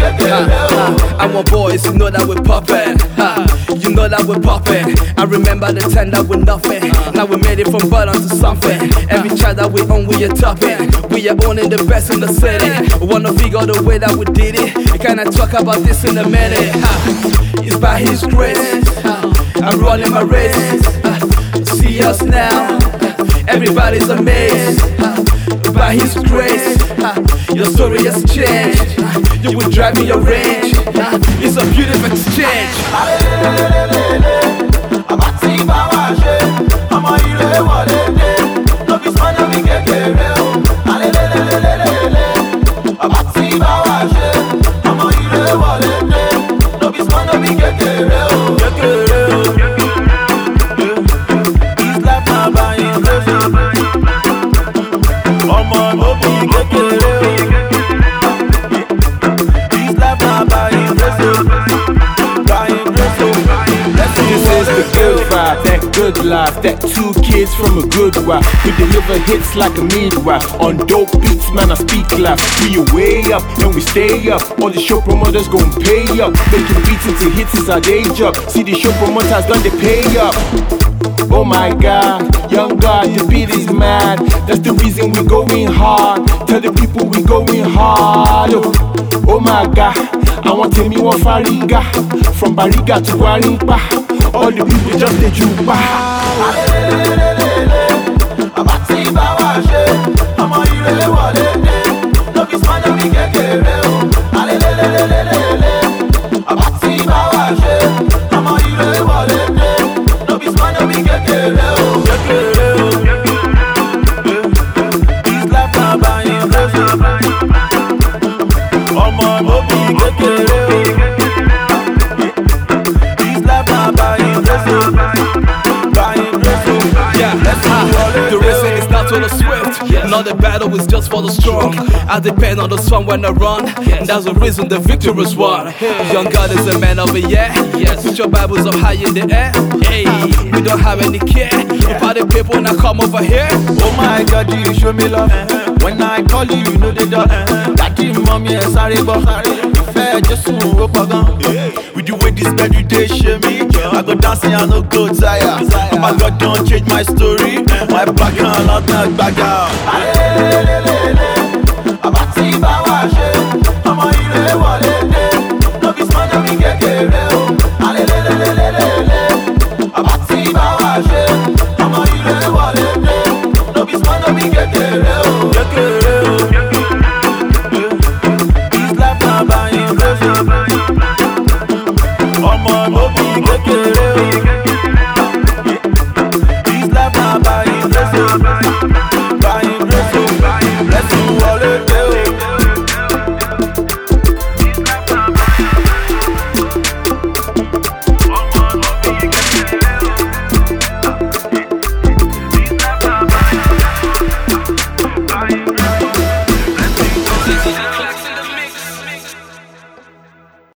I want uh, uh, boys, you know that we're poppin'. Ha, You know that we're poppin'. I remember the time that we're nothing. Now we made it from bottom to something. Every child that we own, we are topping. We are owning the best in the city. Wanna figure the way that we did it. We kinda talk about this in a minute. Ha, It's by His grace. I'm running my race. Ha, See us now. Everybody's amazed. By His grace, your story has changed. You will drive me range. It's a beautiful exchange. àbá tí good life, that two kids from a good wife. We deliver hits like a midwife. On dope beats, man, I speak life. We are way up and we stay up. All the show promoters gon' pay up. Making beats into hits is our day job. See the show promoters done they pay up. Oh my god, young God, mad. That's the reason we going hard. Tell the people we going hard. Oh, oh my god, I want to me one fariga. From Bariga to Guarimpa. All the people just the jupa. Not the swift. Not the battle is just for the strong. I depend on the sun when I run. And that's the reason the victory is won. Young God is a man of a year. Yes, put your Bibles up high in the air. Hey, we don't have any care. About the people now come over here. Oh my God, you show me love. When I call you, you know the door. Daddy, mommy, ẹ sáré bọ̀. Ìfẹ́ just gan. With the way this bed you dey ṣe mí. I go dancing, I no go tire. Oh my God, don change my story. My background not na gbàgà. Na by